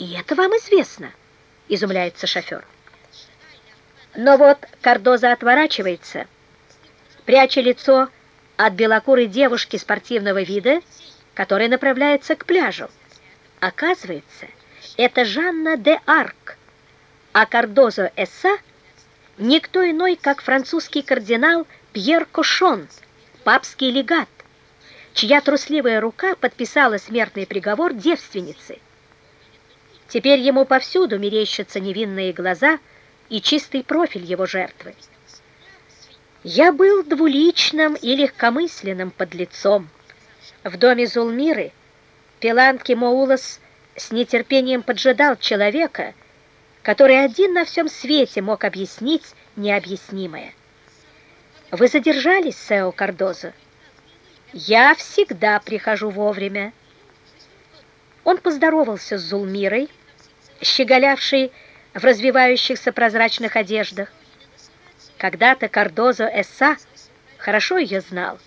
«И это вам известно?» — изумляется шофер. Но вот Кардоза отворачивается, пряча лицо от белокурой девушки спортивного вида, которая направляется к пляжу. Оказывается, это Жанна де Арк, а Кардозо Эсса — никто иной, как французский кардинал Пьер Кошон, папский легат, чья трусливая рука подписала смертный приговор девственницы. Теперь ему повсюду мерещатся невинные глаза и чистый профиль его жертвы. Я был двуличным и легкомысленным подлецом. В доме Зулмиры Пеланки Моулас с нетерпением поджидал человека, который один на всем свете мог объяснить необъяснимое. «Вы задержались, Сео Кардоза?» «Я всегда прихожу вовремя». Он поздоровался с Зулмирой, щеголявший в развивающихся прозрачных одеждах. Когда-то Кардозо Эсса хорошо ее знал.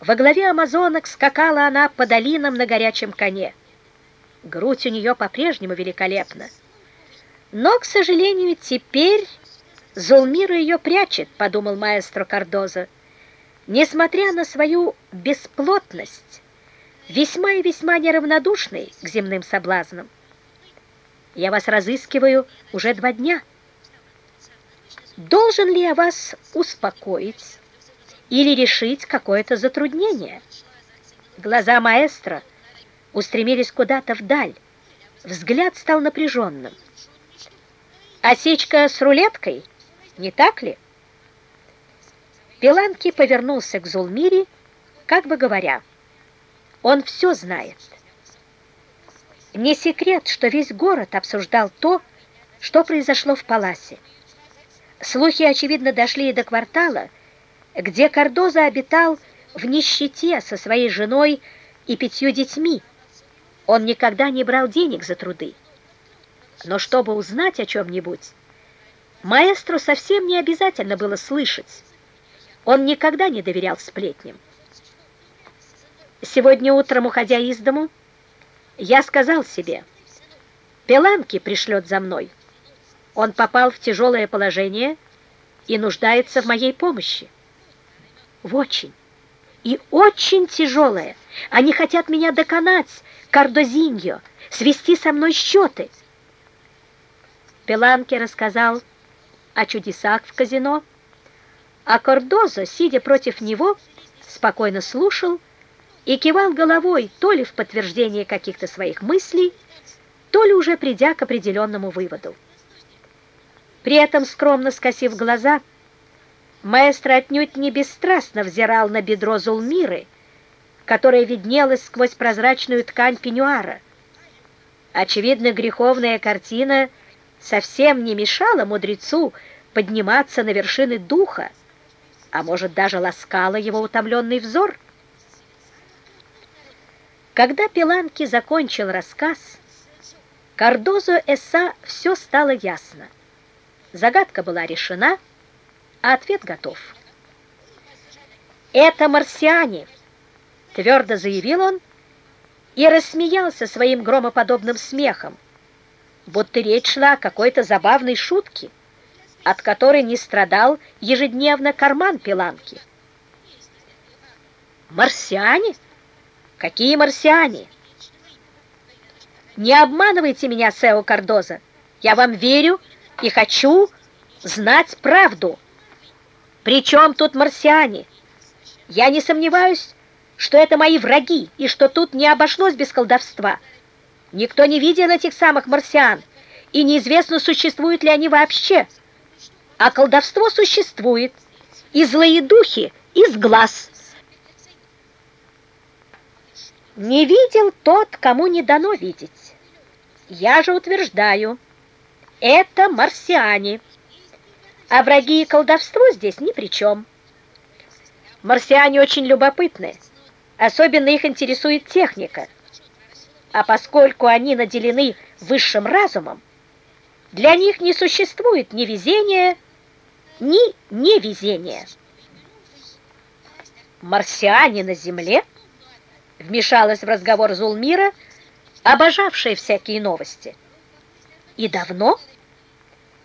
Во главе амазонок скакала она по долинам на горячем коне. Грудь у нее по-прежнему великолепна. Но, к сожалению, теперь Зулмира ее прячет, подумал маэстро Кардозо. Несмотря на свою бесплотность, весьма и весьма неравнодушный к земным соблазнам. Я вас разыскиваю уже два дня. Должен ли я вас успокоить или решить какое-то затруднение? Глаза маэстро устремились куда-то вдаль. Взгляд стал напряженным. Осечка с рулеткой, не так ли? Пиланки повернулся к Зулмире, как бы говоря, он все знает. Не секрет, что весь город обсуждал то, что произошло в Паласе. Слухи, очевидно, дошли и до квартала, где Кардоза обитал в нищете со своей женой и пятью детьми. Он никогда не брал денег за труды. Но чтобы узнать о чем-нибудь, маэстру совсем не обязательно было слышать. Он никогда не доверял сплетням. Сегодня утром, уходя из дому, я сказал себе, Пеланки пришлет за мной. Он попал в тяжелое положение и нуждается в моей помощи. В очень и очень тяжелое. Они хотят меня доконать, Кардозиньо, свести со мной счеты. Пеланки рассказал о чудесах в казино, а Кордоза, сидя против него, спокойно слушал и кивал головой то ли в подтверждение каких-то своих мыслей, то ли уже придя к определенному выводу. При этом, скромно скосив глаза, маэстро отнюдь не бесстрастно взирал на бедро Зулмиры, которое виднелось сквозь прозрачную ткань пеньюара. Очевидно, греховная картина совсем не мешала мудрецу подниматься на вершины духа, а может, даже ласкала его утомленный взор. Когда Пиланки закончил рассказ, Кардозо Эсса все стало ясно. Загадка была решена, а ответ готов. «Это марсиане!» — твердо заявил он и рассмеялся своим громоподобным смехом, будто речь шла о какой-то забавной шутке, от которой не страдал ежедневно карман Пиланки. «Марсиане?» Какие марсиане? Не обманывайте меня, Сео Кардоза. Я вам верю и хочу знать правду. Причем тут марсиане? Я не сомневаюсь, что это мои враги и что тут не обошлось без колдовства. Никто не видел этих самых марсиан, и неизвестно, существуют ли они вообще. А колдовство существует, и злые духи из глаз – Не видел тот, кому не дано видеть. Я же утверждаю, это марсиане, а враги и колдовство здесь ни при чем. Марсиане очень любопытны, особенно их интересует техника. А поскольку они наделены высшим разумом, для них не существует ни везения, ни невезения. Марсиане на Земле – вмешалась в разговор Зулмира, обожавшая всякие новости. И давно